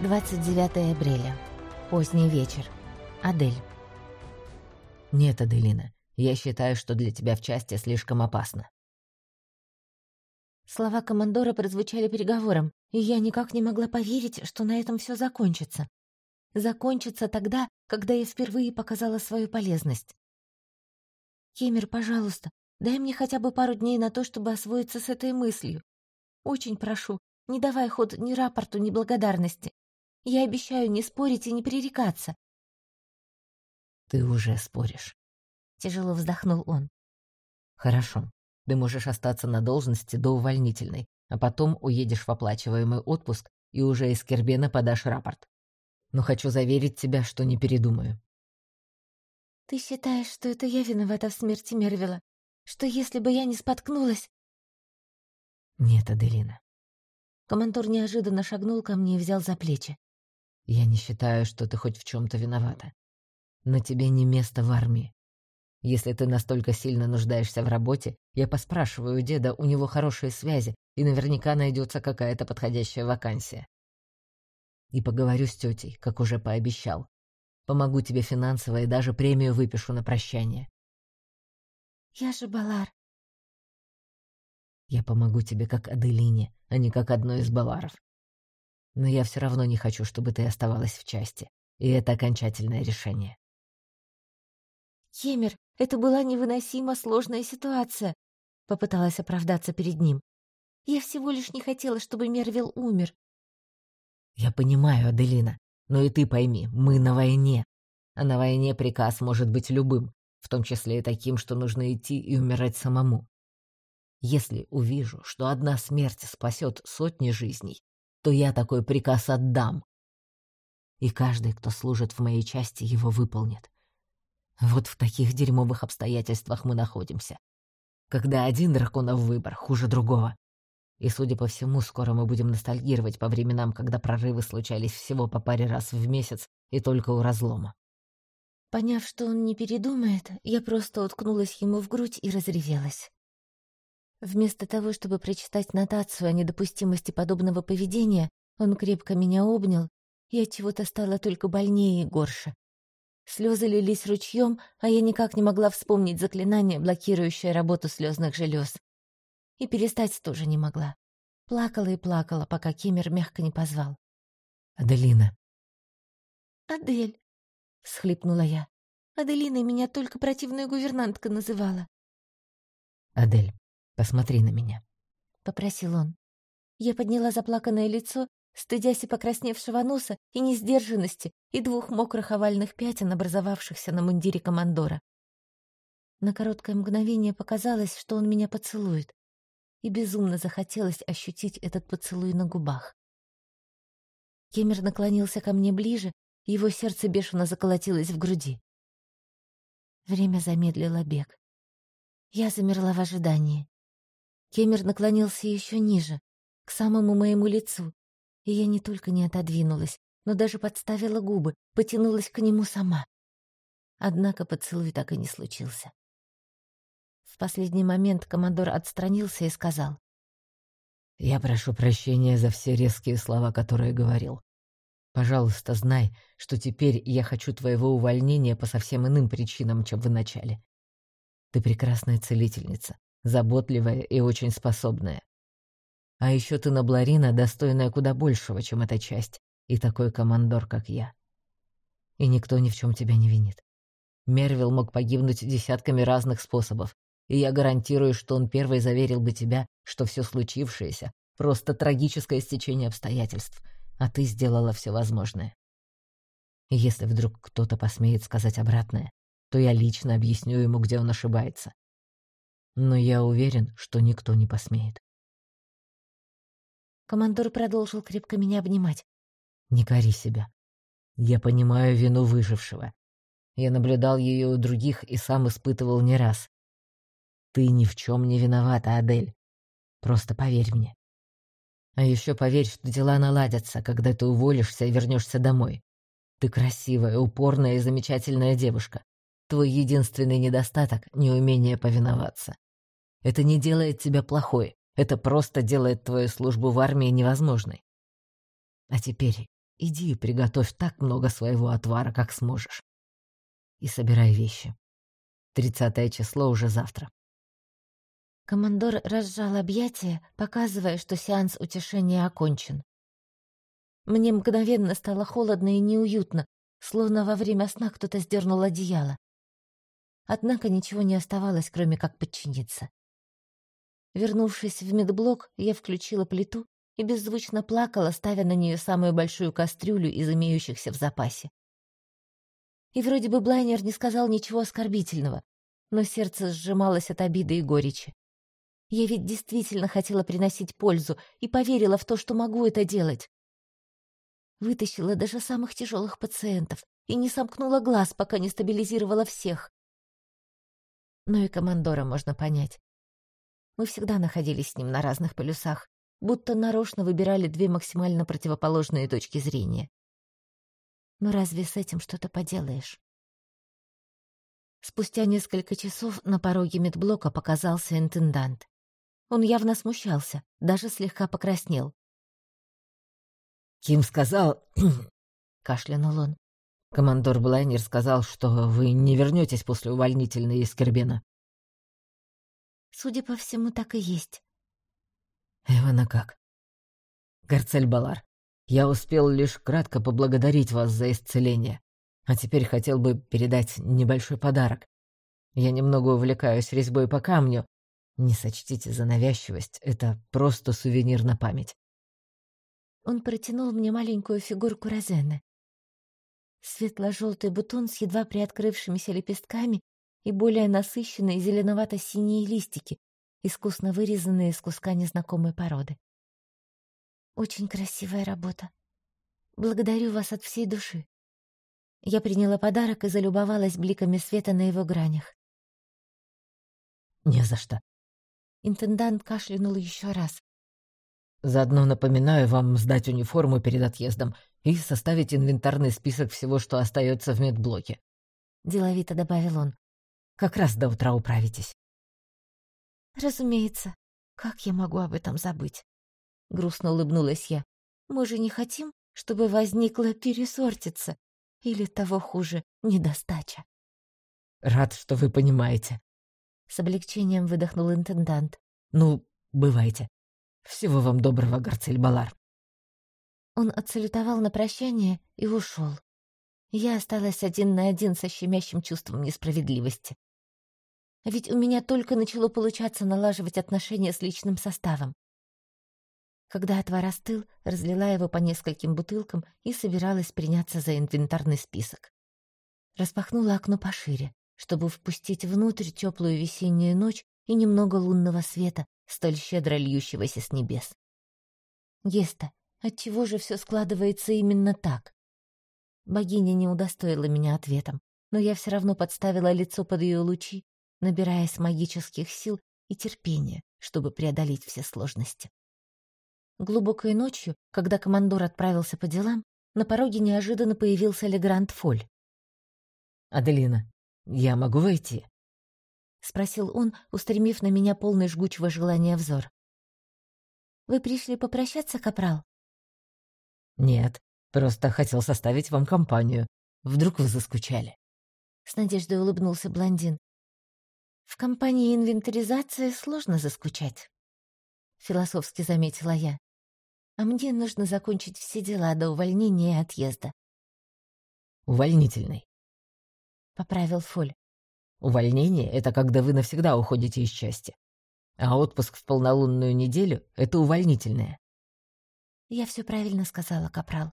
29 апреля. Поздний вечер. Адель. Нет, Аделина, я считаю, что для тебя в части слишком опасно. Слова командора прозвучали переговором, и я никак не могла поверить, что на этом все закончится. Закончится тогда, когда я впервые показала свою полезность. «Кемер, пожалуйста, дай мне хотя бы пару дней на то, чтобы освоиться с этой мыслью. Очень прошу, не давай ход ни рапорту, ни благодарности. Я обещаю не спорить и не пререкаться». «Ты уже споришь», — тяжело вздохнул он. «Хорошо, ты можешь остаться на должности до увольнительной, а потом уедешь в оплачиваемый отпуск и уже из Кербена подашь рапорт. Но хочу заверить тебя, что не передумаю. Ты считаешь, что это я виновата в смерти Мервила? Что если бы я не споткнулась... Нет, Аделина. Командор неожиданно шагнул ко мне и взял за плечи. Я не считаю, что ты хоть в чем-то виновата. Но тебе не место в армии. Если ты настолько сильно нуждаешься в работе, я поспрашиваю у деда, у него хорошие связи, и наверняка найдется какая-то подходящая вакансия. И поговорю с тетей, как уже пообещал. Помогу тебе финансово и даже премию выпишу на прощание. Я же Балар. Я помогу тебе как Аделине, а не как одной из Баларов. Но я все равно не хочу, чтобы ты оставалась в части. И это окончательное решение. Кемер, это была невыносимо сложная ситуация. Попыталась оправдаться перед ним. Я всего лишь не хотела, чтобы Мервил умер. Я понимаю, Аделина, но и ты пойми, мы на войне. А на войне приказ может быть любым, в том числе и таким, что нужно идти и умирать самому. Если увижу, что одна смерть спасет сотни жизней, то я такой приказ отдам. И каждый, кто служит в моей части, его выполнит. Вот в таких дерьмовых обстоятельствах мы находимся. Когда один драконов выбор хуже другого. И, судя по всему, скоро мы будем ностальгировать по временам, когда прорывы случались всего по паре раз в месяц и только у разлома. Поняв, что он не передумает, я просто уткнулась ему в грудь и разревелась. Вместо того, чтобы прочитать нотацию о недопустимости подобного поведения, он крепко меня обнял, и от чего-то стало только больнее и горше. Слезы лились ручьем, а я никак не могла вспомнить заклинание, блокирующее работу слезных желез. И перестать тоже не могла. Плакала и плакала, пока Кимер мягко не позвал. «Аделина». «Адель», — схлипнула я. «Аделиной меня только противная гувернантка называла». «Адель, посмотри на меня», — попросил он. Я подняла заплаканное лицо стыдясь и покрасневшего носа, и несдержанности, и двух мокрых овальных пятен, образовавшихся на мундире командора. На короткое мгновение показалось, что он меня поцелует, и безумно захотелось ощутить этот поцелуй на губах. Кемер наклонился ко мне ближе, его сердце бешено заколотилось в груди. Время замедлило бег. Я замерла в ожидании. Кемер наклонился еще ниже, к самому моему лицу, и я не только не отодвинулась, но даже подставила губы, потянулась к нему сама. Однако поцелуй так и не случился. В последний момент командор отстранился и сказал. «Я прошу прощения за все резкие слова, которые говорил. Пожалуйста, знай, что теперь я хочу твоего увольнения по совсем иным причинам, чем в начале. Ты прекрасная целительница, заботливая и очень способная. А еще ты, Набларина, достойная куда большего, чем эта часть, и такой командор, как я. И никто ни в чем тебя не винит. Мервил мог погибнуть десятками разных способов, и я гарантирую, что он первый заверил бы тебя, что все случившееся — просто трагическое стечение обстоятельств, а ты сделала все возможное. И если вдруг кто-то посмеет сказать обратное, то я лично объясню ему, где он ошибается. Но я уверен, что никто не посмеет. Командор продолжил крепко меня обнимать. «Не кори себя. Я понимаю вину выжившего. Я наблюдал ее у других и сам испытывал не раз. Ты ни в чем не виновата, Адель. Просто поверь мне. А еще поверь, что дела наладятся, когда ты уволишься и вернешься домой. Ты красивая, упорная и замечательная девушка. Твой единственный недостаток — неумение повиноваться. Это не делает тебя плохой, это просто делает твою службу в армии невозможной. А теперь иди и приготовь так много своего отвара, как сможешь. И собирай вещи. Тридцатое число уже завтра. Командор разжал объятия, показывая, что сеанс утешения окончен. Мне мгновенно стало холодно и неуютно, словно во время сна кто-то сдернул одеяло. Однако ничего не оставалось, кроме как подчиниться. Вернувшись в медблок, я включила плиту и беззвучно плакала, ставя на нее самую большую кастрюлю из имеющихся в запасе. И вроде бы Блайнер не сказал ничего оскорбительного, но сердце сжималось от обиды и горечи. Я ведь действительно хотела приносить пользу и поверила в то, что могу это делать. Вытащила даже самых тяжелых пациентов и не сомкнула глаз, пока не стабилизировала всех. Но и командора можно понять. Мы всегда находились с ним на разных полюсах, будто нарочно выбирали две максимально противоположные точки зрения. Но разве с этим что-то поделаешь? Спустя несколько часов на пороге медблока показался интендант. Он явно смущался, даже слегка покраснел. «Ким сказал...» — кашлянул он. «Командор Блайнер сказал, что вы не вернетесь после увольнительной из Кербена». Судя по всему, так и есть. Эвана как? Гарцель Балар, я успел лишь кратко поблагодарить вас за исцеление, а теперь хотел бы передать небольшой подарок. Я немного увлекаюсь резьбой по камню. Не сочтите за навязчивость, это просто сувенир на память. Он протянул мне маленькую фигурку Розены. Светло-желтый бутон с едва приоткрывшимися лепестками и более насыщенные зеленовато-синие листики, искусно вырезанные из куска незнакомой породы. Очень красивая работа. Благодарю вас от всей души. Я приняла подарок и залюбовалась бликами света на его гранях. «Не за что». Интендант кашлянул еще раз. «Заодно напоминаю вам сдать униформу перед отъездом и составить инвентарный список всего, что остается в медблоке», — деловито добавил он. Как раз до утра управитесь. Разумеется. Как я могу об этом забыть? Грустно улыбнулась я. Мы же не хотим, чтобы возникла пересортица или того хуже, недостача. Рад, что вы понимаете. С облегчением выдохнул интендант. Ну, бывайте. Всего вам доброго, Гарцель Балар. Он отсалютовал на прощание и ушел. Я осталась один на один со щемящим чувством несправедливости. Ведь у меня только начало получаться налаживать отношения с личным составом. Когда отвар остыл, разлила его по нескольким бутылкам и собиралась приняться за инвентарный список. Распахнула окно пошире, чтобы впустить внутрь теплую весеннюю ночь и немного лунного света, столь щедро льющегося с небес. Геста, отчего же все складывается именно так? Богиня не удостоила меня ответом, но я все равно подставила лицо под ее лучи набираясь магических сил и терпения, чтобы преодолеть все сложности. Глубокой ночью, когда командор отправился по делам, на пороге неожиданно появился Легранд Фоль. «Аделина, я могу войти?» — спросил он, устремив на меня полный жгучего желания взор. «Вы пришли попрощаться, капрал?» «Нет, просто хотел составить вам компанию. Вдруг вы заскучали?» С надеждой улыбнулся блондин. В компании инвентаризации сложно заскучать, философски заметила я. А мне нужно закончить все дела до увольнения и отъезда. Увольнительный. Поправил Фоль. Увольнение — это когда вы навсегда уходите из части. А отпуск в полнолунную неделю — это увольнительное. Я все правильно сказала, Капрал.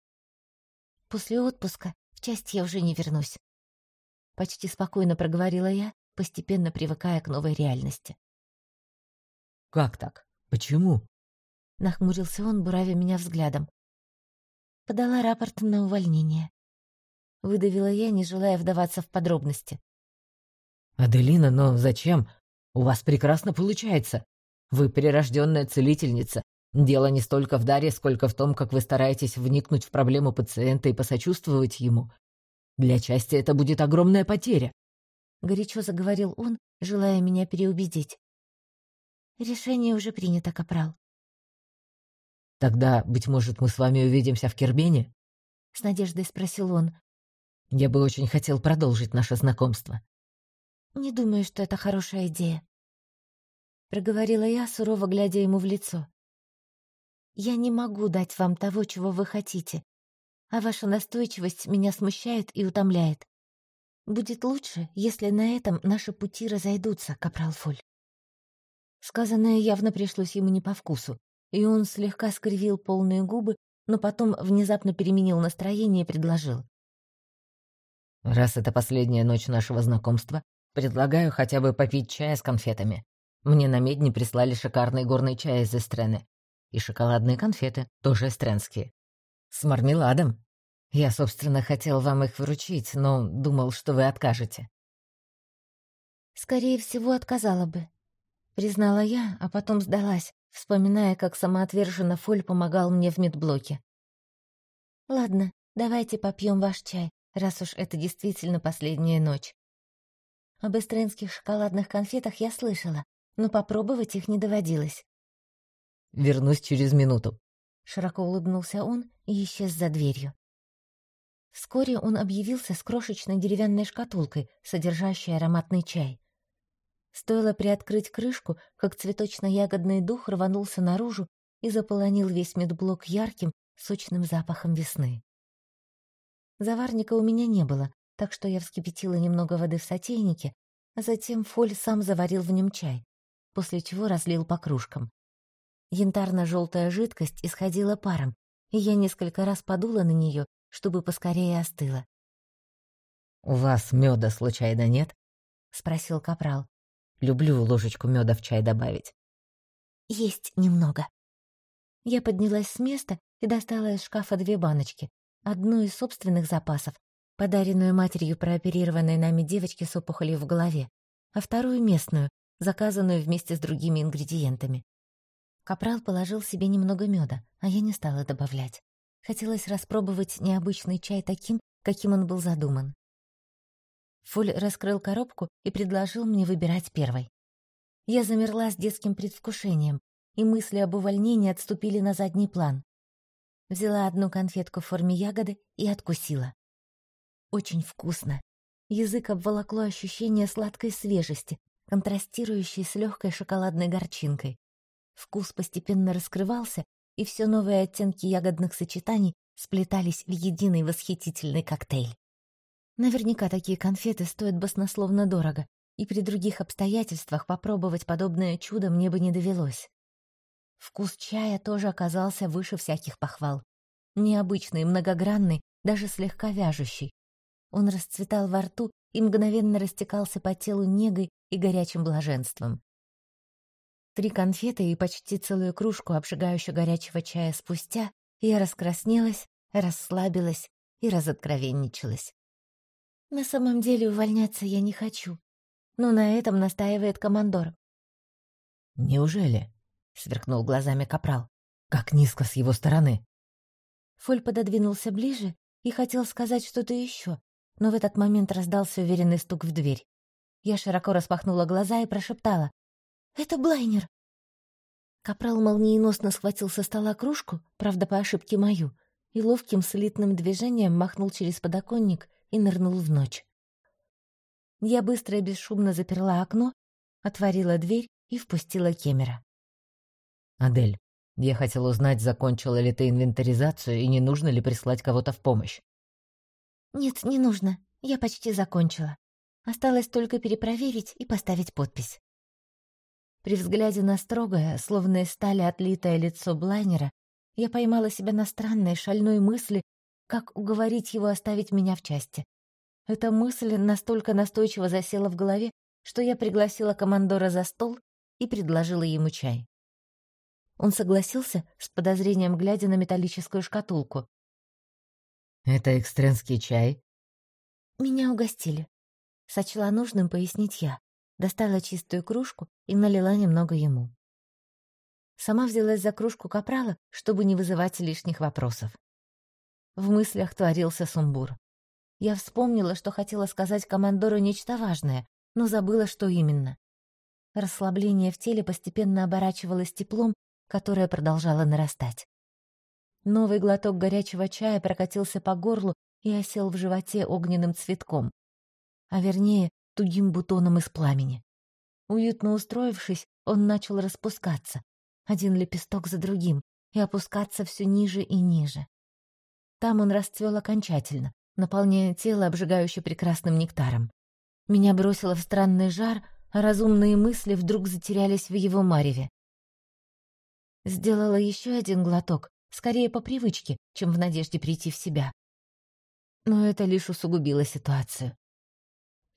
После отпуска в часть я уже не вернусь. Почти спокойно проговорила я, постепенно привыкая к новой реальности. «Как так? Почему?» Нахмурился он, буравя меня взглядом. Подала рапорт на увольнение. Выдавила я, не желая вдаваться в подробности. «Аделина, но зачем? У вас прекрасно получается. Вы прирожденная целительница. Дело не столько в даре, сколько в том, как вы стараетесь вникнуть в проблему пациента и посочувствовать ему. Для части это будет огромная потеря. — горячо заговорил он, желая меня переубедить. «Решение уже принято, Капрал». «Тогда, быть может, мы с вами увидимся в Кербене?» — с надеждой спросил он. «Я бы очень хотел продолжить наше знакомство». «Не думаю, что это хорошая идея», — проговорила я, сурово глядя ему в лицо. «Я не могу дать вам того, чего вы хотите, а ваша настойчивость меня смущает и утомляет. Будет лучше, если на этом наши пути разойдутся, капрал Фоль». Сказанное явно пришлось ему не по вкусу, и он слегка скривил полные губы, но потом внезапно переменил настроение и предложил. «Раз это последняя ночь нашего знакомства, предлагаю хотя бы попить чая с конфетами. Мне на медне прислали шикарный горный чай из Эстрены. И шоколадные конфеты, тоже эстренские. С мармеладом. Я, собственно, хотел вам их вручить, но думал, что вы откажете». «Скорее всего, отказала бы», — признала я, а потом сдалась, вспоминая, как самоотверженно Фоль помогал мне в медблоке. «Ладно, давайте попьем ваш чай, раз уж это действительно последняя ночь. Об эстренских шоколадных конфетах я слышала, но попробовать их не доводилось. «Вернусь через минуту», — широко улыбнулся он и исчез за дверью. Вскоре он объявился с крошечной деревянной шкатулкой, содержащей ароматный чай. Стоило приоткрыть крышку, как цветочно-ягодный дух рванулся наружу и заполонил весь медблок ярким, сочным запахом весны. Заварника у меня не было, так что я вскипятила немного воды в сотейнике, а затем Фоль сам заварил в нем чай, после чего разлил по кружкам. Янтарно-желтая жидкость исходила паром, и я несколько раз подула на нее, чтобы поскорее остыла. «У вас меда случайно нет?» — спросил Капрал. Люблю ложечку меда в чай добавить. Есть немного. Я поднялась с места и достала из шкафа две баночки. Одну из собственных запасов, подаренную матерью прооперированной нами девочке с опухолью в голове, а вторую местную, заказанную вместе с другими ингредиентами. Капрал положил себе немного меда, а я не стала добавлять. Хотелось распробовать необычный чай таким, каким он был задуман. Фуль раскрыл коробку и предложил мне выбирать первой. Я замерла с детским предвкушением, и мысли об увольнении отступили на задний план. Взяла одну конфетку в форме ягоды и откусила. Очень вкусно. Язык обволокло ощущение сладкой свежести, контрастирующей с легкой шоколадной горчинкой. Вкус постепенно раскрывался, и все новые оттенки ягодных сочетаний сплетались в единый восхитительный коктейль. Наверняка такие конфеты стоят баснословно дорого, и при других обстоятельствах попробовать подобное чудо мне бы не довелось. Вкус чая тоже оказался выше всяких похвал. Необычный, многогранный, даже слегка вяжущий. Он расцветал во рту и мгновенно растекался по телу негой и горячим блаженством. Три конфеты и почти целую кружку обжигающего горячего чая спустя я раскраснелась, расслабилась и разоткровенничалась. На самом деле увольняться я не хочу. Но на этом настаивает командор. «Неужели?» — сверкнул глазами капрал. «Как низко с его стороны!» Фоль пододвинулся ближе и хотел сказать что-то еще, но в этот момент раздался уверенный стук в дверь. Я широко распахнула глаза и прошептала. «Это Блайнер!» Капрал молниеносно схватил со стола кружку, правда, по ошибке мою, и ловким слитным движением махнул через подоконник и нырнул в ночь. Я быстро и бесшумно заперла окно, отворила дверь и впустила Кемера. «Адель, я хотел узнать, закончила ли ты инвентаризацию и не нужно ли прислать кого-то в помощь». «Нет, не нужно. Я почти закончила. Осталось только перепроверить и поставить подпись». При взгляде на строгое, словно из стали отлитое лицо Блайнера, я поймала себя на странной, шальной мысли, как уговорить его оставить меня в части. Эта мысль настолько настойчиво засела в голове, что я пригласила командора за стол и предложила ему чай. Он согласился, с подозрением глядя на металлическую шкатулку. «Это экстренский чай?» «Меня угостили», — сочла нужным пояснить я. Достала чистую кружку и налила немного ему. Сама взялась за кружку капрала, чтобы не вызывать лишних вопросов. В мыслях творился сумбур. Я вспомнила, что хотела сказать командору нечто важное, но забыла, что именно. Расслабление в теле постепенно оборачивалось теплом, которое продолжало нарастать. Новый глоток горячего чая прокатился по горлу и осел в животе огненным цветком, а вернее тугим бутоном из пламени. Уютно устроившись, он начал распускаться, один лепесток за другим, и опускаться все ниже и ниже. Там он расцвел окончательно, наполняя тело обжигающе прекрасным нектаром. Меня бросило в странный жар, а разумные мысли вдруг затерялись в его мареве. Сделала еще один глоток, скорее по привычке, чем в надежде прийти в себя. Но это лишь усугубило ситуацию.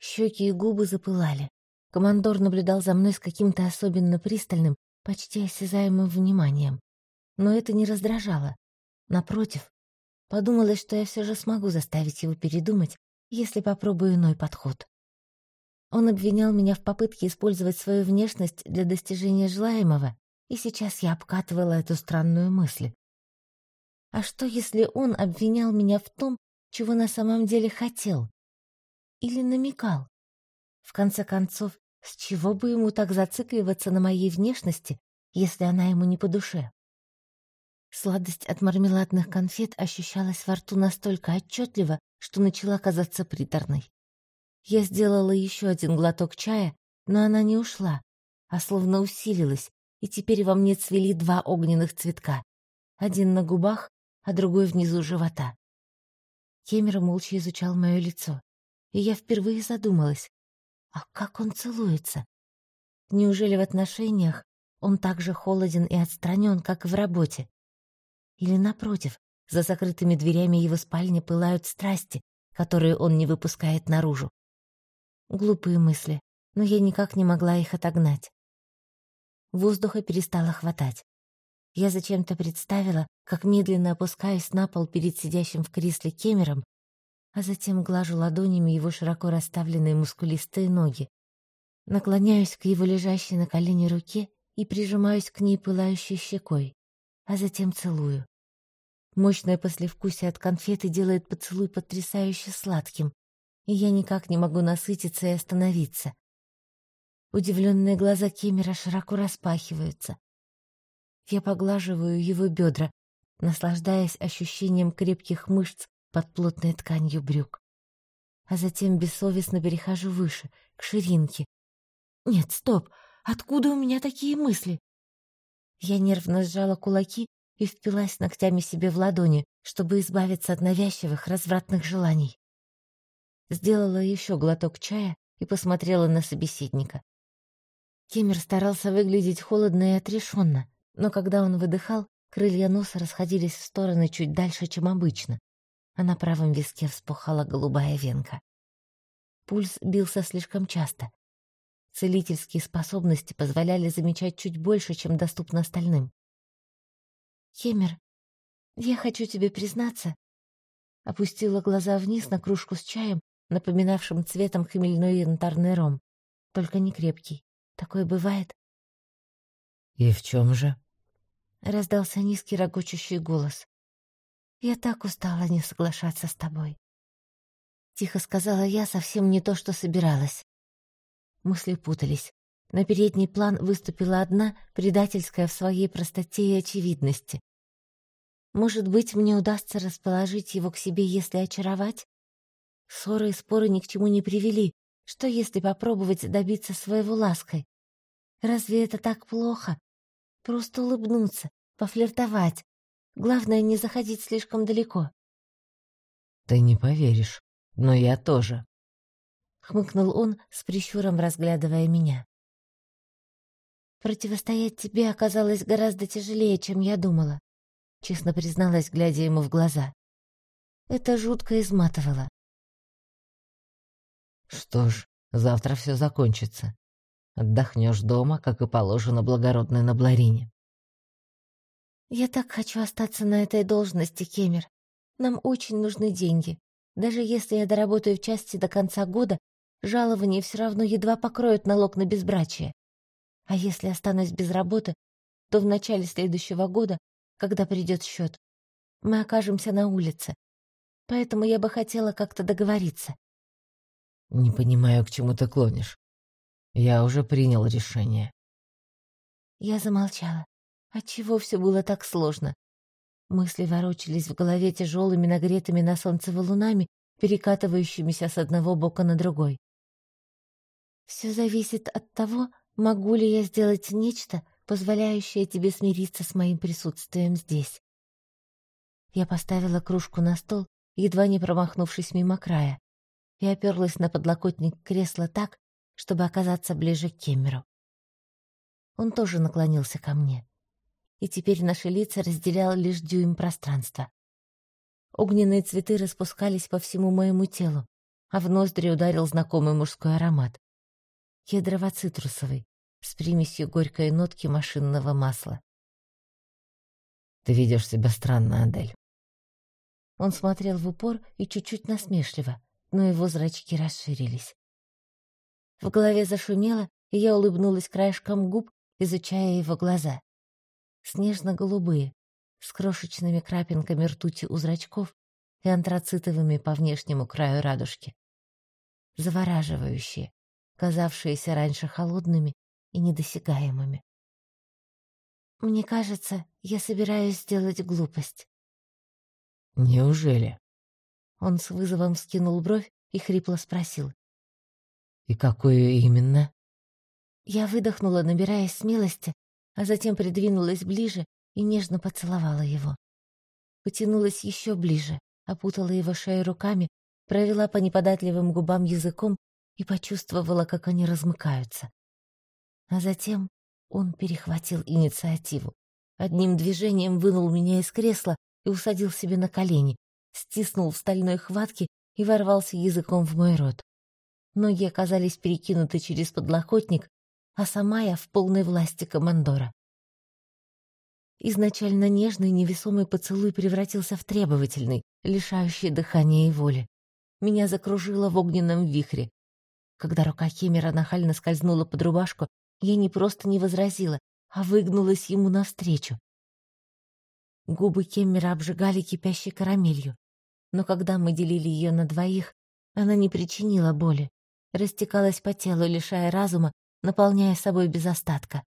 Щеки и губы запылали. Командор наблюдал за мной с каким-то особенно пристальным, почти осязаемым вниманием. Но это не раздражало. Напротив, подумалось, что я все же смогу заставить его передумать, если попробую иной подход. Он обвинял меня в попытке использовать свою внешность для достижения желаемого, и сейчас я обкатывала эту странную мысль. А что, если он обвинял меня в том, чего на самом деле хотел? Или намекал? В конце концов, с чего бы ему так зацикливаться на моей внешности, если она ему не по душе? Сладость от мармеладных конфет ощущалась во рту настолько отчетливо, что начала казаться приторной. Я сделала еще один глоток чая, но она не ушла, а словно усилилась, и теперь во мне цвели два огненных цветка. Один на губах, а другой внизу живота. Кемер молча изучал мое лицо, и я впервые задумалась, а как он целуется? Неужели в отношениях он так же холоден и отстранен, как и в работе? Или, напротив, за закрытыми дверями его спальни пылают страсти, которые он не выпускает наружу? Глупые мысли, но я никак не могла их отогнать. Воздуха перестало хватать. Я зачем-то представила, как медленно опускаюсь на пол перед сидящим в кресле Кемером, а затем глажу ладонями его широко расставленные мускулистые ноги. Наклоняюсь к его лежащей на колене руке и прижимаюсь к ней пылающей щекой, а затем целую. Мощное послевкусие от конфеты делает поцелуй потрясающе сладким, и я никак не могу насытиться и остановиться. Удивленные глаза Кемера широко распахиваются. Я поглаживаю его бедра, наслаждаясь ощущением крепких мышц под плотной тканью брюк. А затем бессовестно перехожу выше, к ширинке. Нет, стоп, откуда у меня такие мысли? Я нервно сжала кулаки и впилась ногтями себе в ладони, чтобы избавиться от навязчивых развратных желаний. Сделала еще глоток чая и посмотрела на собеседника. Кемер старался выглядеть холодно и отрешенно, но когда он выдыхал, крылья носа расходились в стороны чуть дальше, чем обычно, а на правом виске вспухала голубая венка. Пульс бился слишком часто. Целительские способности позволяли замечать чуть больше, чем доступно остальным. «Кемер, я хочу тебе признаться...» Опустила глаза вниз на кружку с чаем, напоминавшим цветом хмельной янтарный ром, только не крепкий. Такое бывает. И в чем же? Раздался низкий рогочущий голос. Я так устала не соглашаться с тобой. Тихо сказала я совсем не то, что собиралась. Мысли путались. На передний план выступила одна, предательская в своей простоте и очевидности. Может быть, мне удастся расположить его к себе, если очаровать? Ссоры и споры ни к чему не привели. Что, если попробовать добиться своего лаской? Разве это так плохо? Просто улыбнуться, пофлиртовать. Главное, не заходить слишком далеко. Ты не поверишь, но я тоже. Хмыкнул он, с прищуром разглядывая меня. Противостоять тебе оказалось гораздо тяжелее, чем я думала. Честно призналась, глядя ему в глаза. Это жутко изматывало. Что ж, завтра все закончится. Отдохнешь дома, как и положено благородной на Бларине. Я так хочу остаться на этой должности, Кемер. Нам очень нужны деньги. Даже если я доработаю в части до конца года, жалование все равно едва покроет налог на безбрачие. А если останусь без работы, то в начале следующего года, когда придет счет, мы окажемся на улице. Поэтому я бы хотела как-то договориться. Не понимаю, к чему ты клонишь. Я уже принял решение. Я замолчала. Отчего все было так сложно? Мысли ворочались в голове тяжелыми нагретыми на солнце валунами, перекатывающимися с одного бока на другой. Все зависит от того, могу ли я сделать нечто, позволяющее тебе смириться с моим присутствием здесь. Я поставила кружку на стол, едва не промахнувшись мимо края, и оперлась на подлокотник кресла так, чтобы оказаться ближе к Кемеру. Он тоже наклонился ко мне и теперь наши лица разделял лишь дюйм пространства. Огненные цветы распускались по всему моему телу, а в ноздри ударил знакомый мужской аромат. Кедрово-цитрусовый, с примесью горькой нотки машинного масла. «Ты ведешь себя странно, Адель». Он смотрел в упор и чуть-чуть насмешливо, но его зрачки расширились. В голове зашумело, и я улыбнулась краешком губ, изучая его глаза снежно-голубые, с крошечными крапинками ртути у зрачков и антрацитовыми по внешнему краю радужки. Завораживающие, казавшиеся раньше холодными и недосягаемыми. «Мне кажется, я собираюсь сделать глупость». «Неужели?» Он с вызовом скинул бровь и хрипло спросил. «И какую именно?» Я выдохнула, набираясь смелости, а затем придвинулась ближе и нежно поцеловала его. Потянулась еще ближе, опутала его шею руками, провела по неподатливым губам языком и почувствовала, как они размыкаются. А затем он перехватил инициативу. Одним движением вынул меня из кресла и усадил себе на колени, стиснул в стальной хватке и ворвался языком в мой рот. Ноги оказались перекинуты через подлокотник, а сама я в полной власти командора. Изначально нежный невесомый поцелуй превратился в требовательный, лишающий дыхания и воли. Меня закружило в огненном вихре. Когда рука Химера нахально скользнула под рубашку, я не просто не возразила, а выгнулась ему навстречу. Губы Кеммера обжигали кипящей карамелью, но когда мы делили ее на двоих, она не причинила боли, растекалась по телу, лишая разума наполняя собой без остатка.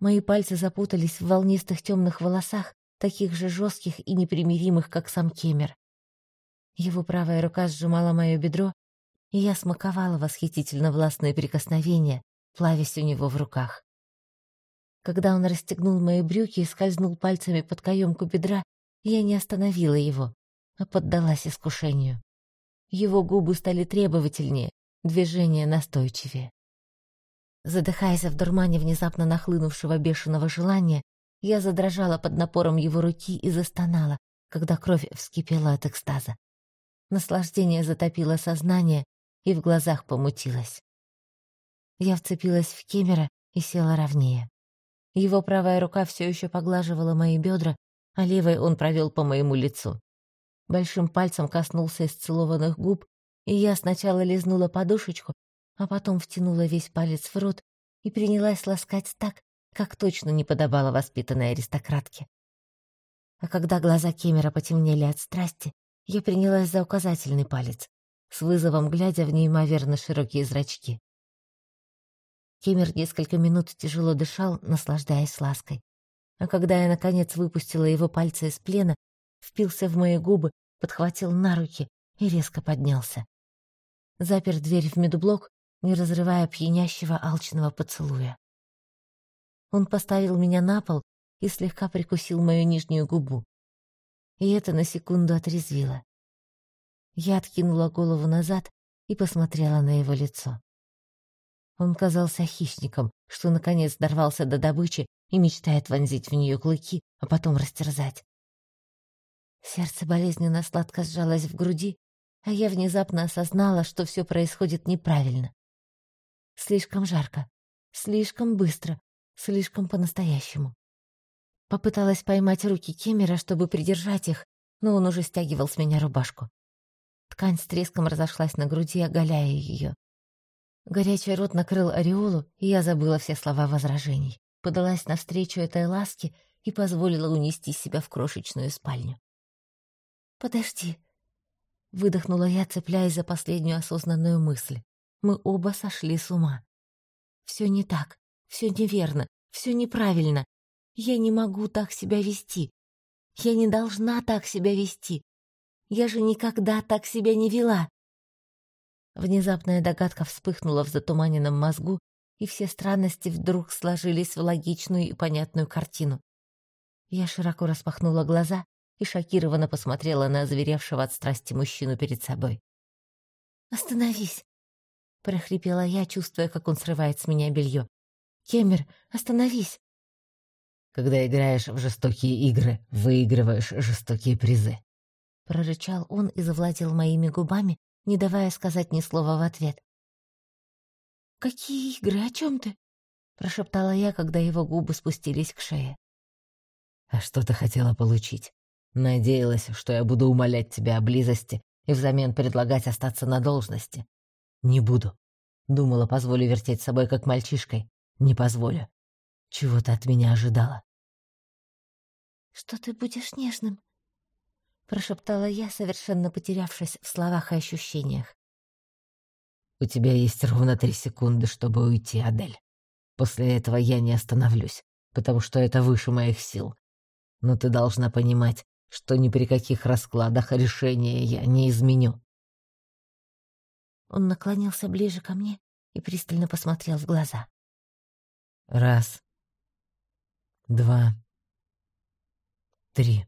Мои пальцы запутались в волнистых темных волосах, таких же жестких и непримиримых, как сам Кемер. Его правая рука сжимала мое бедро, и я смаковала восхитительно властные прикосновения, плавясь у него в руках. Когда он расстегнул мои брюки и скользнул пальцами под каемку бедра, я не остановила его, а поддалась искушению. Его губы стали требовательнее, движения настойчивее. Задыхаясь в дурмане внезапно нахлынувшего бешеного желания, я задрожала под напором его руки и застонала, когда кровь вскипела от экстаза. Наслаждение затопило сознание и в глазах помутилось. Я вцепилась в Кемера и села ровнее. Его правая рука все еще поглаживала мои бедра, а левой он провел по моему лицу. Большим пальцем коснулся исцелованных губ, и я сначала лизнула подушечку, а потом втянула весь палец в рот и принялась ласкать так, как точно не подобало воспитанной аристократке. А когда глаза Кемера потемнели от страсти, я принялась за указательный палец, с вызовом глядя в неимоверно широкие зрачки. Кемер несколько минут тяжело дышал, наслаждаясь лаской. А когда я, наконец, выпустила его пальцы из плена, впился в мои губы, подхватил на руки и резко поднялся. Запер дверь в медублок не разрывая пьянящего алчного поцелуя. Он поставил меня на пол и слегка прикусил мою нижнюю губу. И это на секунду отрезвило. Я откинула голову назад и посмотрела на его лицо. Он казался хищником, что наконец дорвался до добычи и мечтает вонзить в нее клыки, а потом растерзать. Сердце болезненно сладко сжалось в груди, а я внезапно осознала, что все происходит неправильно. Слишком жарко, слишком быстро, слишком по-настоящему. Попыталась поймать руки Кемера, чтобы придержать их, но он уже стягивал с меня рубашку. Ткань с треском разошлась на груди, оголяя ее. Горячий рот накрыл ореолу, и я забыла все слова возражений. Подалась навстречу этой ласке и позволила унести себя в крошечную спальню. «Подожди», — выдохнула я, цепляясь за последнюю осознанную мысль. Мы оба сошли с ума. Все не так, все неверно, все неправильно. Я не могу так себя вести. Я не должна так себя вести. Я же никогда так себя не вела. Внезапная догадка вспыхнула в затуманенном мозгу, и все странности вдруг сложились в логичную и понятную картину. Я широко распахнула глаза и шокированно посмотрела на озверевшего от страсти мужчину перед собой. «Остановись!» — прохрипела я, чувствуя, как он срывает с меня белье. «Кемер, остановись!» «Когда играешь в жестокие игры, выигрываешь жестокие призы», — прорычал он и завладел моими губами, не давая сказать ни слова в ответ. «Какие игры? О чем ты?» — прошептала я, когда его губы спустились к шее. «А что ты хотела получить? Надеялась, что я буду умолять тебя о близости и взамен предлагать остаться на должности. Не буду. Думала, позволю вертеть собой, как мальчишкой. Не позволю. Чего ты от меня ожидала?» «Что ты будешь нежным?» прошептала я, совершенно потерявшись в словах и ощущениях. У тебя есть ровно три секунды, чтобы уйти, Адель. После этого я не остановлюсь, потому что это выше моих сил. Но ты должна понимать, что ни при каких раскладах решения я не изменю. Он наклонился ближе ко мне и пристально посмотрел в глаза. Раз, два, три.